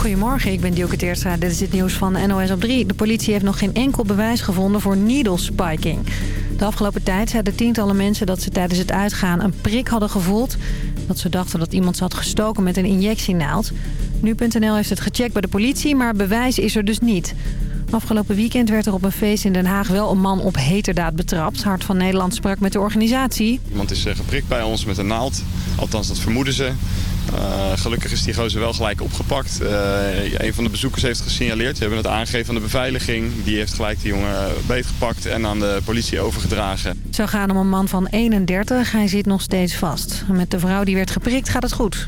Goedemorgen, ik ben Dielke Teerstra. Dit is het nieuws van NOS op 3. De politie heeft nog geen enkel bewijs gevonden voor needle spiking. De afgelopen tijd zeiden tientallen mensen dat ze tijdens het uitgaan een prik hadden gevoeld. Dat ze dachten dat iemand ze had gestoken met een injectienaald. Nu.nl heeft het gecheckt bij de politie, maar bewijs is er dus niet. Afgelopen weekend werd er op een feest in Den Haag wel een man op heterdaad betrapt. Hart van Nederland sprak met de organisatie. Iemand is eh, geprikt bij ons met een naald. Althans, dat vermoeden ze. Uh, gelukkig is die gozer wel gelijk opgepakt. Uh, een van de bezoekers heeft gesignaleerd. We hebben het aangegeven aan de beveiliging. Die heeft gelijk die jongen beetgepakt en aan de politie overgedragen. Het zou gaan om een man van 31. Hij zit nog steeds vast. Met de vrouw die werd geprikt gaat het goed.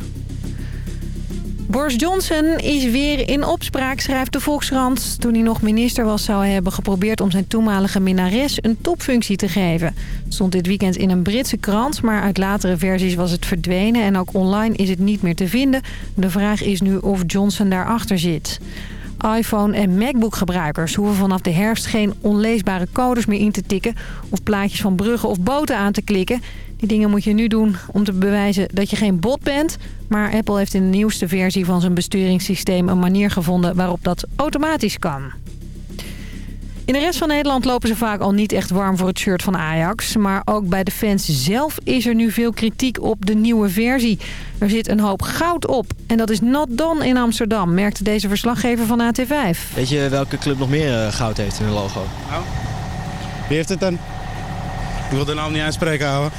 Boris Johnson is weer in opspraak, schrijft de Volkskrant. Toen hij nog minister was, zou hij hebben geprobeerd om zijn toenmalige minnares een topfunctie te geven. Stond dit weekend in een Britse krant, maar uit latere versies was het verdwenen en ook online is het niet meer te vinden. De vraag is nu of Johnson daarachter zit iPhone- en MacBook-gebruikers hoeven vanaf de herfst geen onleesbare codes meer in te tikken... of plaatjes van bruggen of boten aan te klikken. Die dingen moet je nu doen om te bewijzen dat je geen bot bent. Maar Apple heeft in de nieuwste versie van zijn besturingssysteem een manier gevonden waarop dat automatisch kan. In de rest van Nederland lopen ze vaak al niet echt warm voor het shirt van Ajax. Maar ook bij de fans zelf is er nu veel kritiek op de nieuwe versie. Er zit een hoop goud op. En dat is not done in Amsterdam, merkte deze verslaggever van AT5. Weet je welke club nog meer eh, goud heeft in hun logo? Nou, wie heeft het dan? Ik wil de naam niet uitspreken, houden.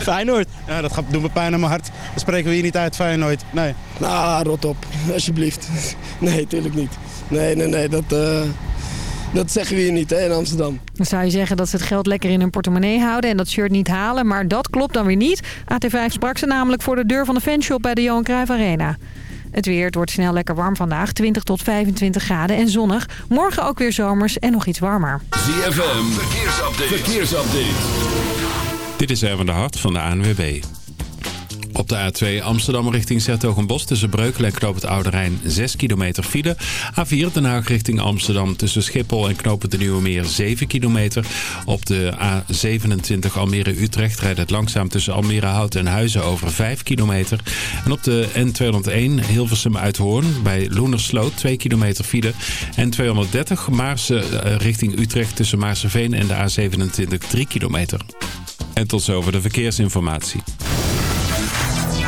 Feyenoord. Ja, dat gaat, doet me pijn aan mijn hart. Dat spreken we hier niet uit, Feyenoord. Nee. Nou, rot op. Alsjeblieft. Nee, tuurlijk niet. Nee, nee, nee. Dat, uh, dat zeggen we hier niet hè, in Amsterdam. Dan zou je zeggen dat ze het geld lekker in hun portemonnee houden en dat shirt niet halen. Maar dat klopt dan weer niet. AT5 sprak ze namelijk voor de deur van de fanshop bij de Johan Cruijff Arena. Het weer, het wordt snel lekker warm vandaag. 20 tot 25 graden en zonnig. Morgen ook weer zomers en nog iets warmer. ZFM, verkeersupdate. verkeersupdate. Dit is Erwin de Hart van de ANWB. Op de A2 Amsterdam richting Zertogenbos tussen Breukelen en Knoop het Oude Rijn 6 kilometer file. A4 Den Haag richting Amsterdam tussen Schiphol en Knoop het de Nieuwe Meer 7 kilometer. Op de A27 Almere-Utrecht rijdt het langzaam tussen Almere Hout en Huizen over 5 kilometer. En op de N201 Hilversum Uithoorn bij Loenersloot 2 kilometer file. En 230 Maarsen eh, richting Utrecht tussen Maarseveen en de A27 3 kilometer. En tot zover de verkeersinformatie.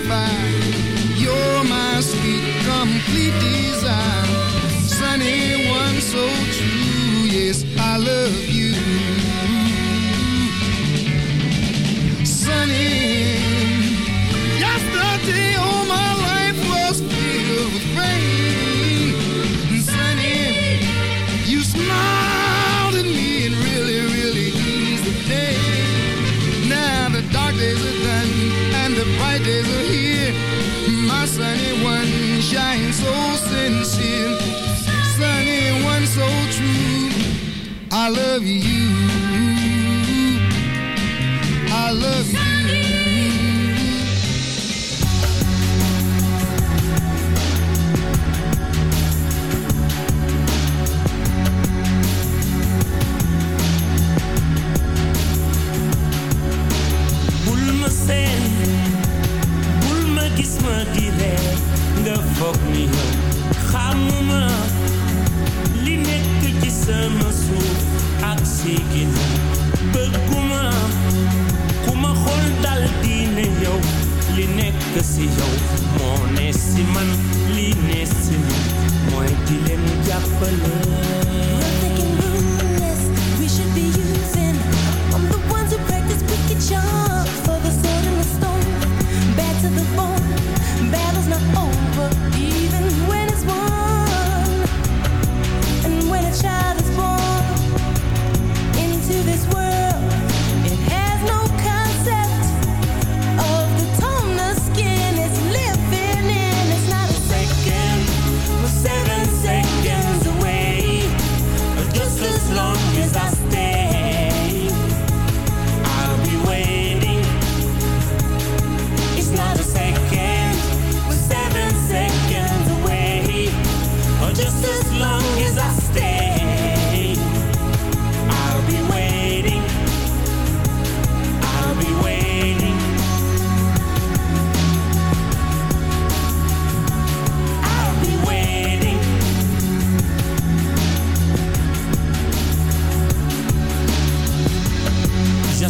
satisfied. You're my sweet, complete design. Sunny one, so sincere, sunny one so true. I love you.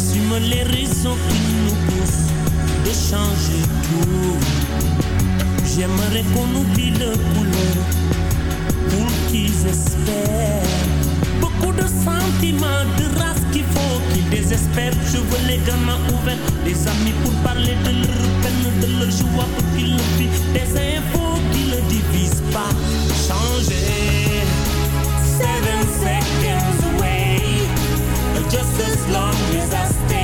j'assume les raisons qui nous poussent d'échanger tout. J'aimerais qu'on oublie le couleur pour qu'ils espèrent. Beaucoup de sentiments, de race qu'il faut qu'ils désespèrent. Je veux les gamins ouverts, les amis pour parler de leur peine, de leur joie pour qu'ils le vivent. Des infos qui ne divisent pas. Changer. Seven seconds. just as long as I stay.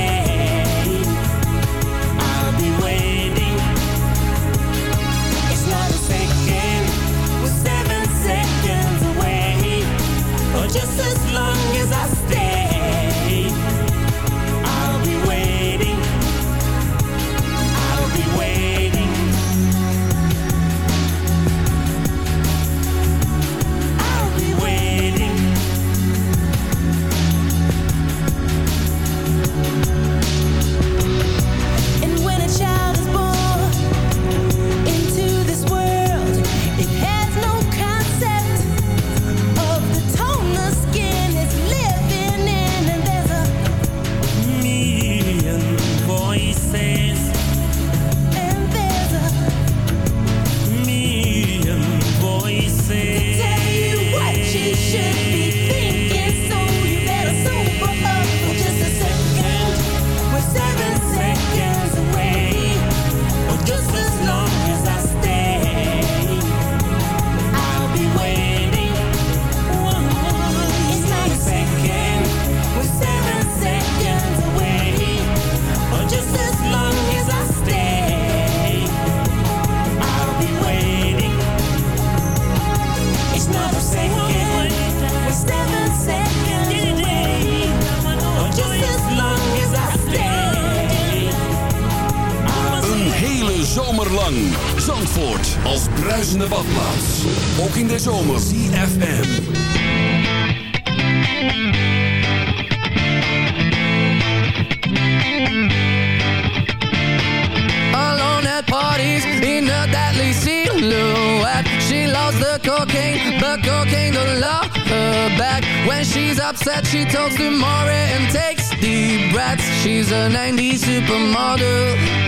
lang. Zandvoort als bruisende badplaats. Ook in de zomer. CFM. Alone at parties in a deadly silhouette. She loves the cocaine, but cocaine don't love her back. When she's upset, she talks to Maureen, and takes deep breaths. She's a 90s supermodel.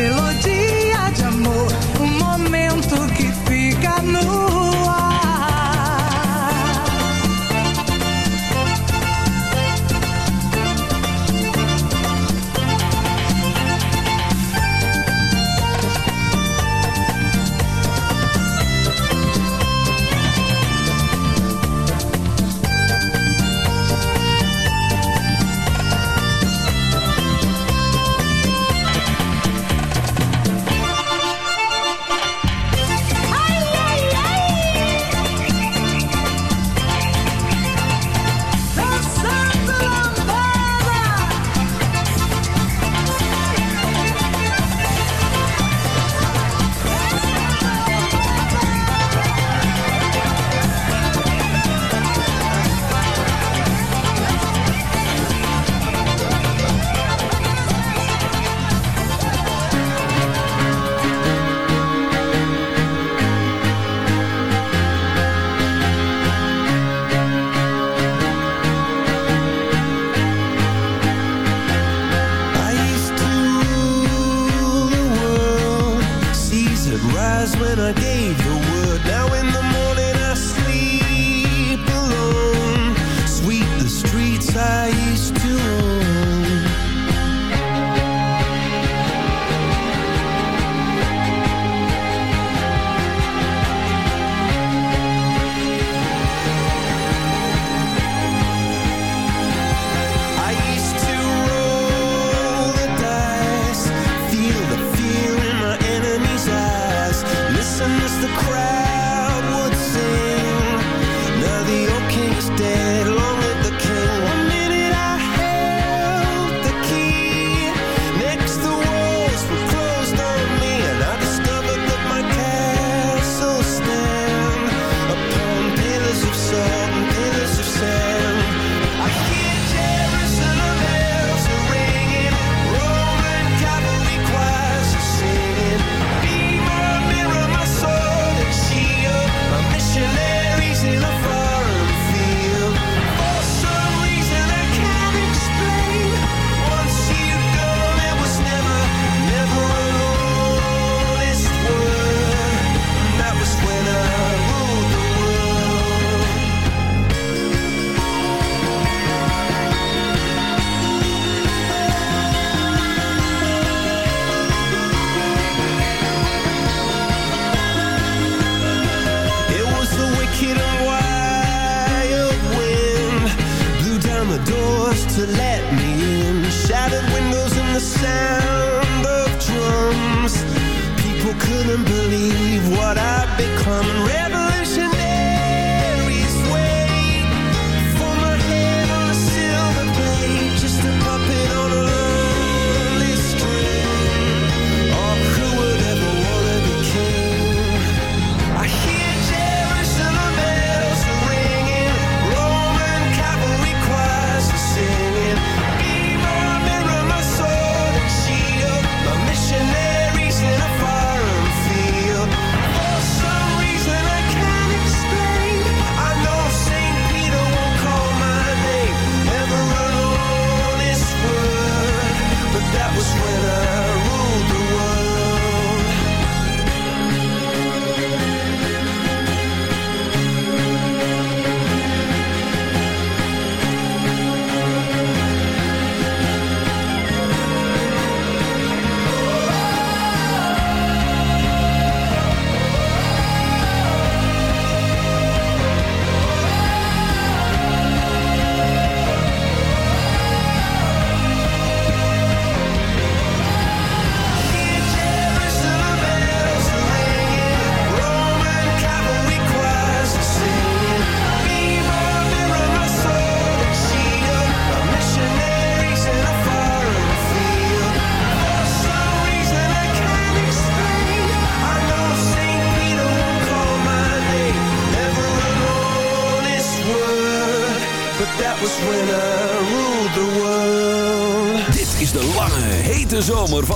melody.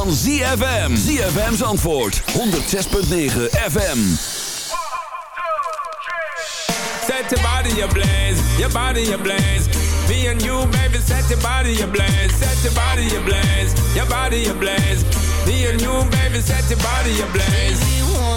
Van ZFM. ZFM's antwoord 106.9 FM. Set your body ablaze, your body ablaze. Me and you, baby, set your body ablaze, set your body ablaze, your body ablaze. Me and you, baby, set your body ablaze.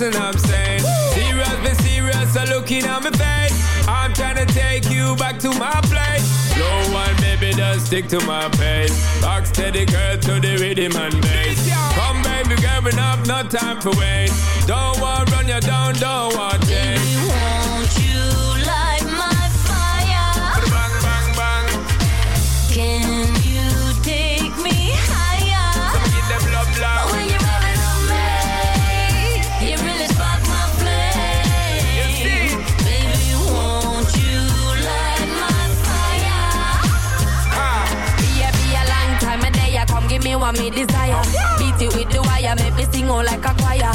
Listen, I'm saying. Serious, be serious, so looking at my face. I'm trying to take you back to my place. Slow one, baby, just stick to my pace. Rock steady, girl, to the rhythm and bass. Come, baby, girl, up, no time for wait. Don't want run you down, don't want change. Me desire. Beat it with the wire, make me sing out like a choir.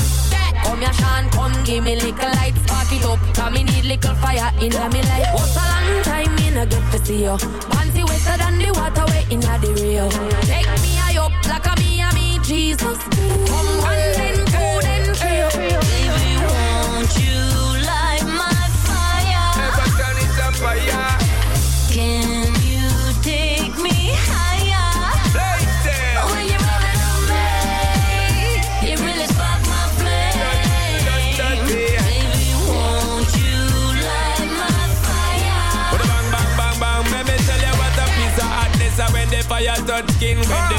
Come here, Sean, come give me little light, spark it up. Cause me need little fire in me life. What's a long time me no get to see you? Panty wetter than the water way in the Rio. Take me high up like a me and me Jesus. Come one fire touch skin, when ah. the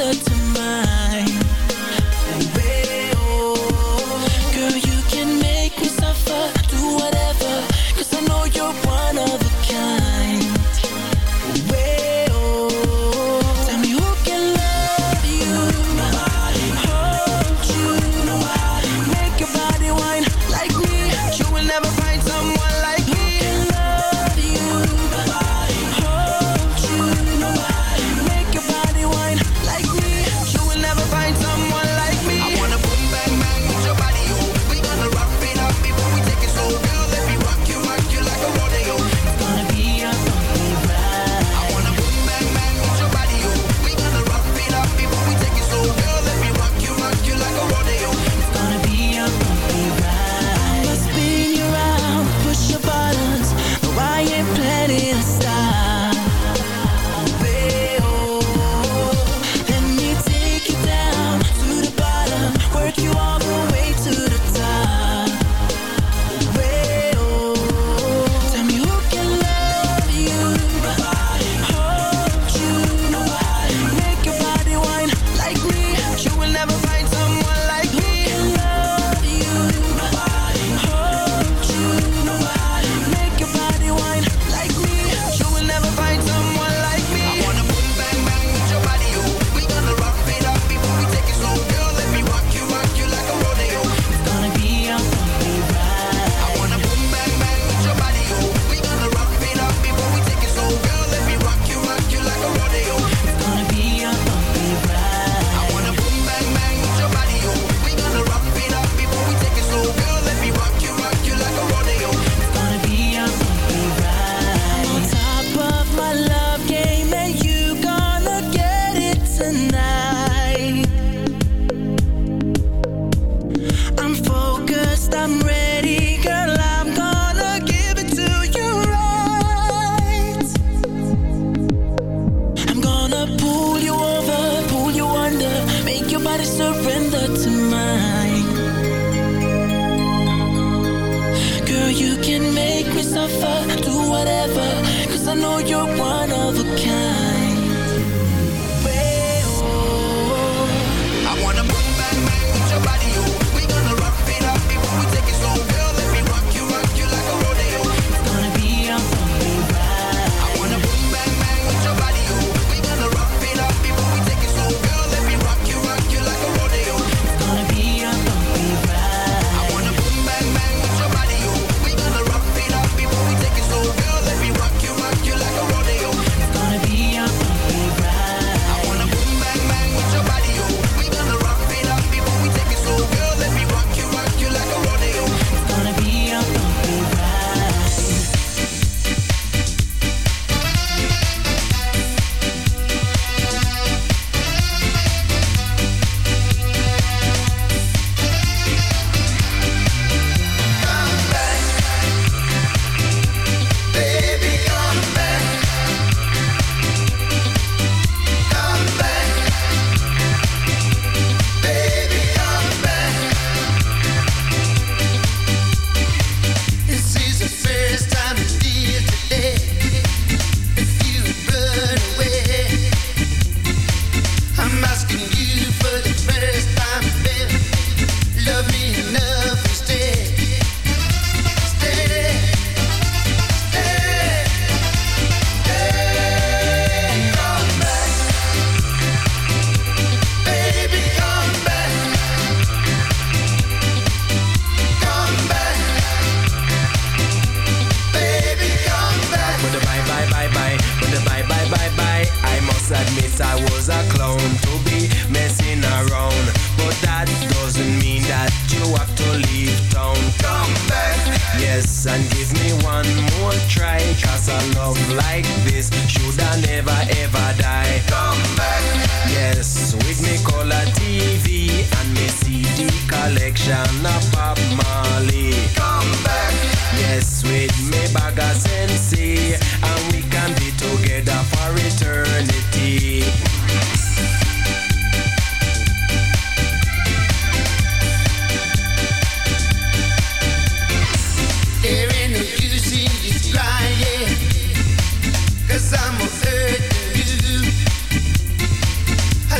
the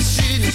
should have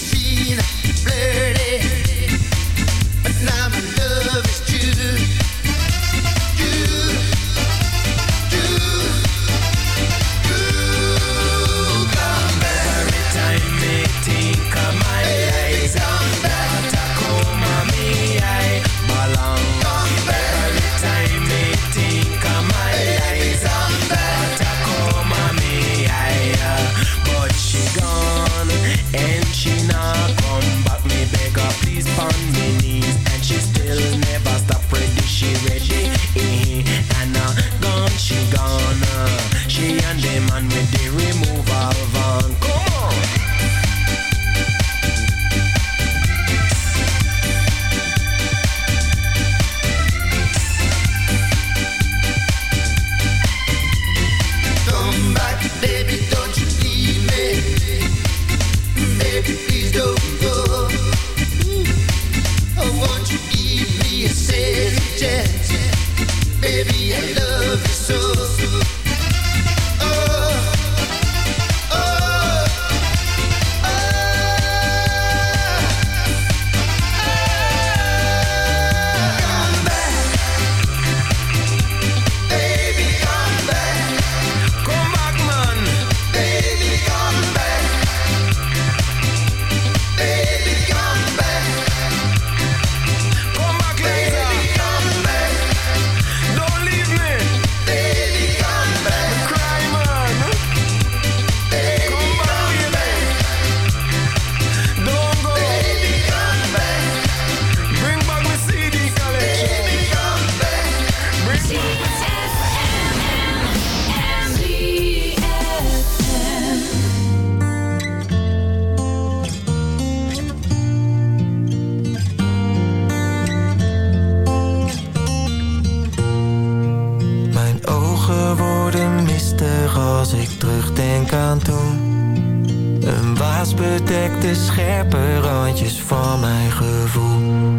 scherpe randjes van mijn gevoel.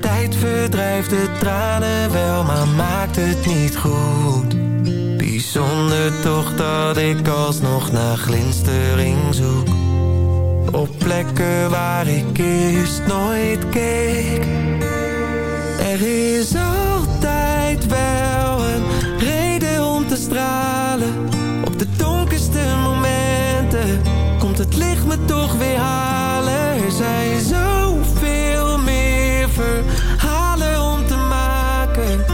Tijd verdrijft de tranen wel, maar maakt het niet goed. Bijzonder toch dat ik alsnog naar glinstering zoek. Op plekken waar ik eerst nooit keek. Er is altijd wel een reden om te stralen. het licht me toch weer halen. Er zijn zoveel meer verhalen om te maken.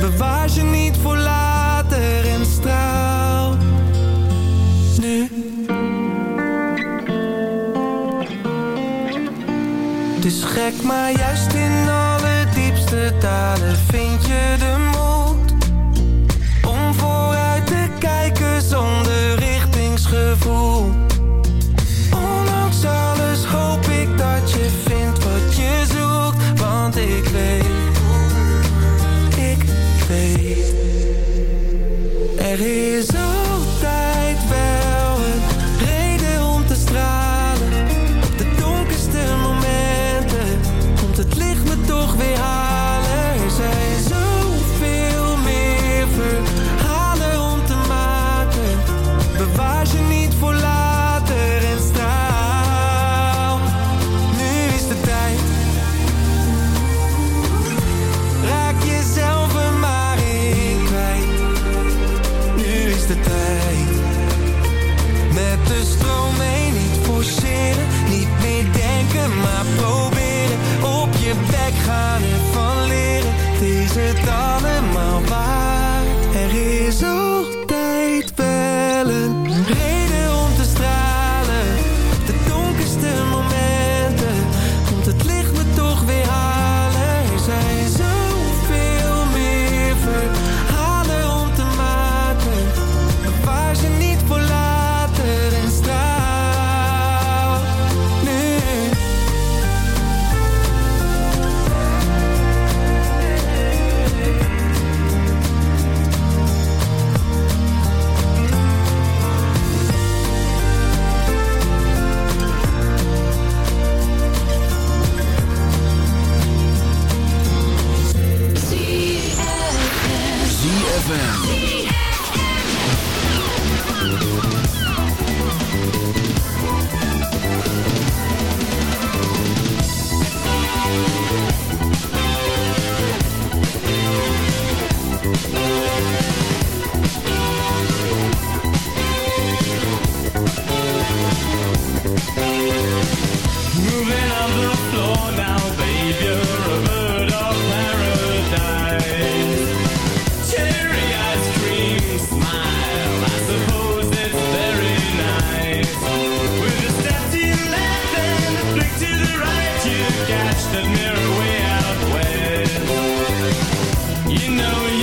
Bewaar ze niet voor later en straal nu. Dus gek, maar juist in alle diepste talen vind je de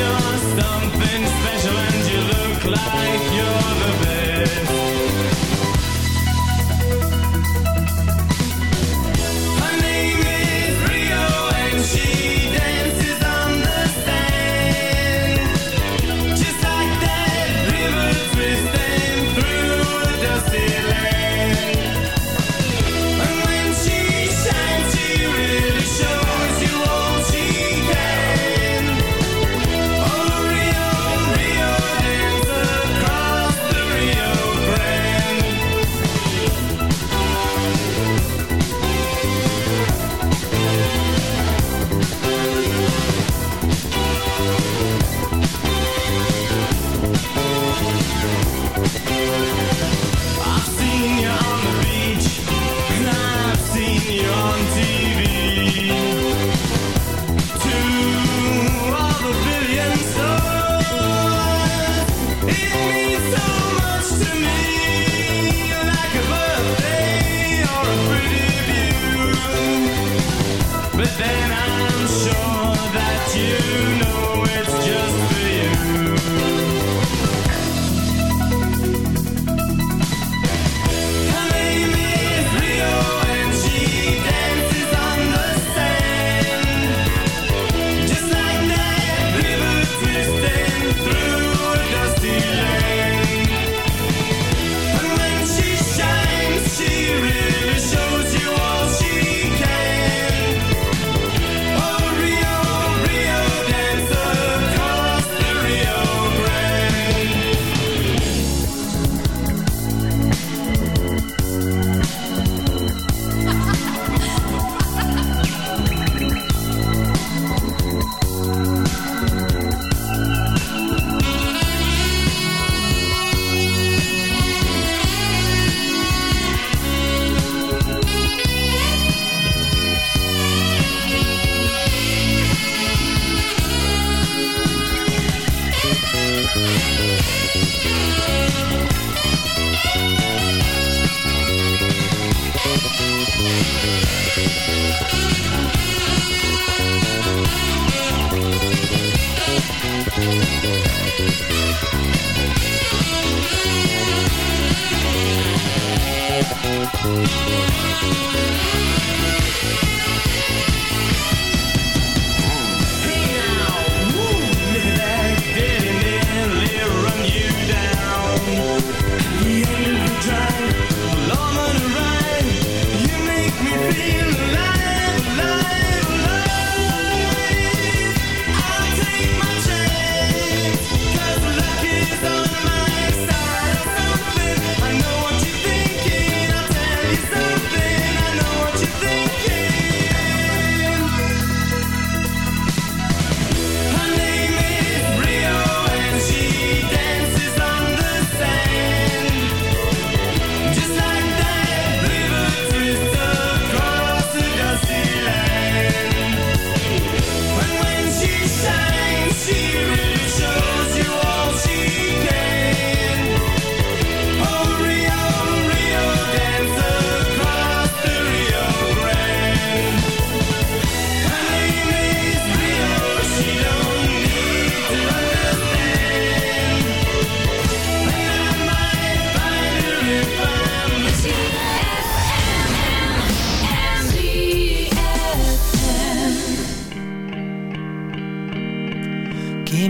you're something special and you look like you're the best.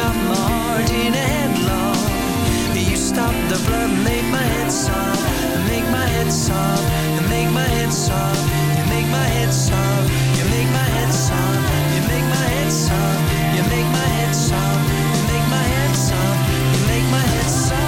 Got my heart in a headlock. You stop the blood and make my head soft. Make my head. You make my head soft. You make my head soft. You make my head soft. You make my head soft. You make my head soft. You make my head soft. You make my head soft.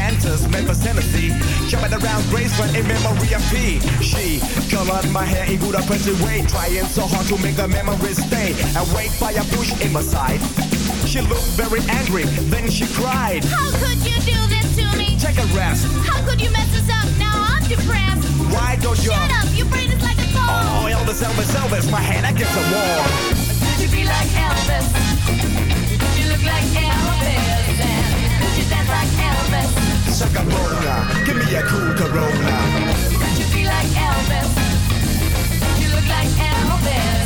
Dancers, Memphis, Tennessee Jumping around Graceland in memory of P She colored my hair in Budapest way Trying so hard to make the memories stay Awake by a bush in my side she looked very angry, then she cried. How could you do this to me? Take a rest. How could you mess us up? Now I'm depressed. Why don't you? Shut up, your brain is like a phone. Oh, Elvis, Elvis, Elvis, my head against the wall. Could you be like Elvis? Could you look like Elvis? And could you dance like Elvis? Shaka Bona, give me a cool Corona. Could you be like Elvis? You look like Elvis?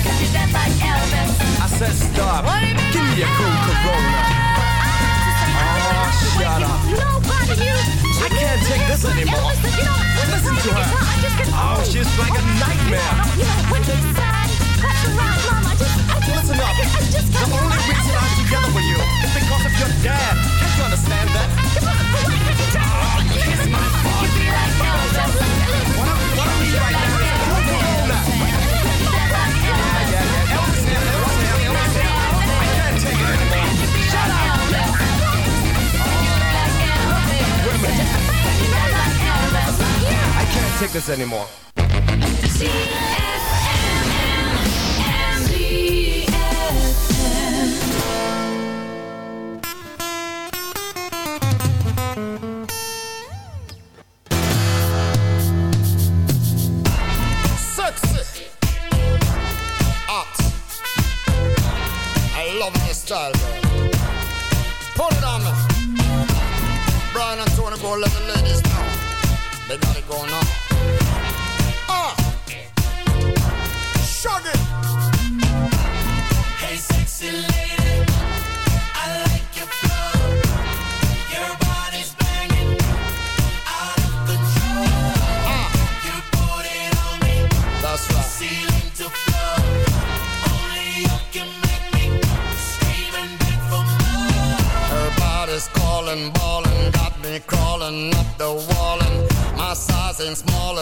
Could you dance like Elvis? I said stop. What do you mean Give me a cool Corona. Oh, shut up. Nobody you. I can't take this anymore. Listen to her. Oh, she's like a nightmare. You know, when he's sad, that's right, Mom. I just, I just, Listen up. I, I just The only reason I'm together with you is because of your dad. You understand that? Why don't, we now? I can't take anymore. This anymore. Style, girl. Put it on me. Brian and Tony go let the ladies know. They got it going on. Ah. Shug it.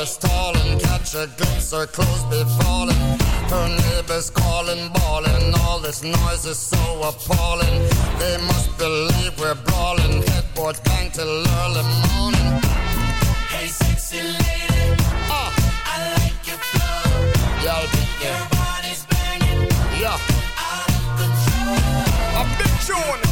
Tall. And catch a glimpse, her clothes be falling. Her neighbors calling, bawling. All this noise is so appalling. They must believe we're brawling. Headboards bang till early morning. Hey, sexy lady, ah. I like your flow. Yeah, Your body's banging, Yeah, out of control. a big tune.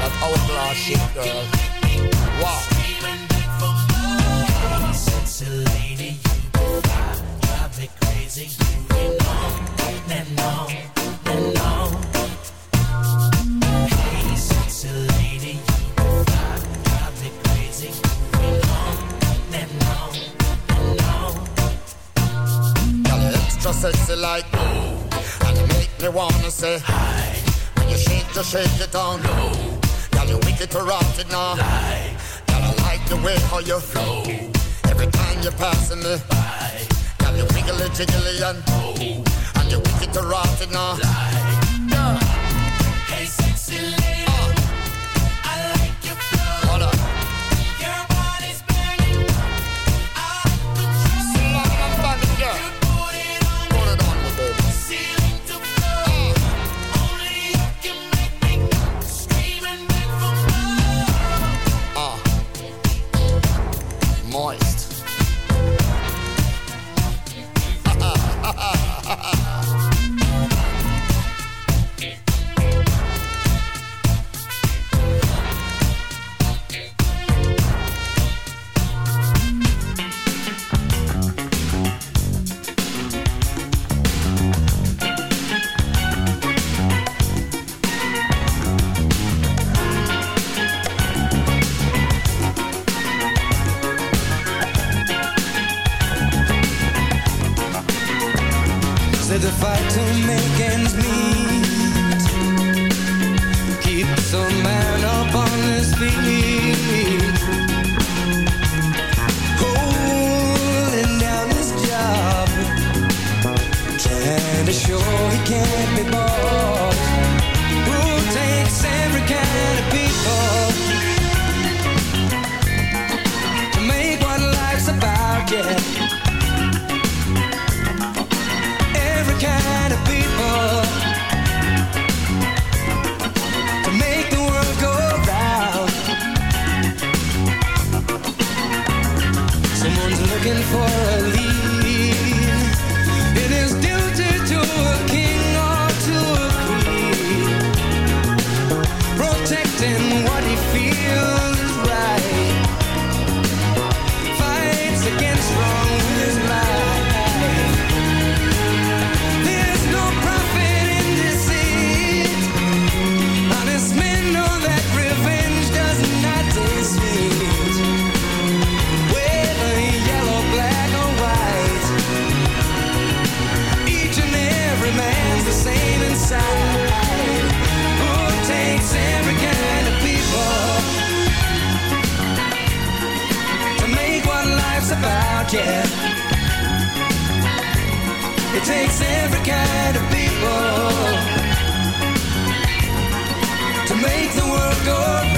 That hourglass shape, girl. Wow. Sexy lady, you drive, me crazy. You and and. Hey, sexy lady, you drive, me crazy. You and and you extra sexy you make me wanna say hi When you shake, just shake it down low Girl, you wicked it now Girl, I like the way how you flow. Every time you're passing me by. Girl, you wiggly jiggly and oh. And you wicked it now Girl, the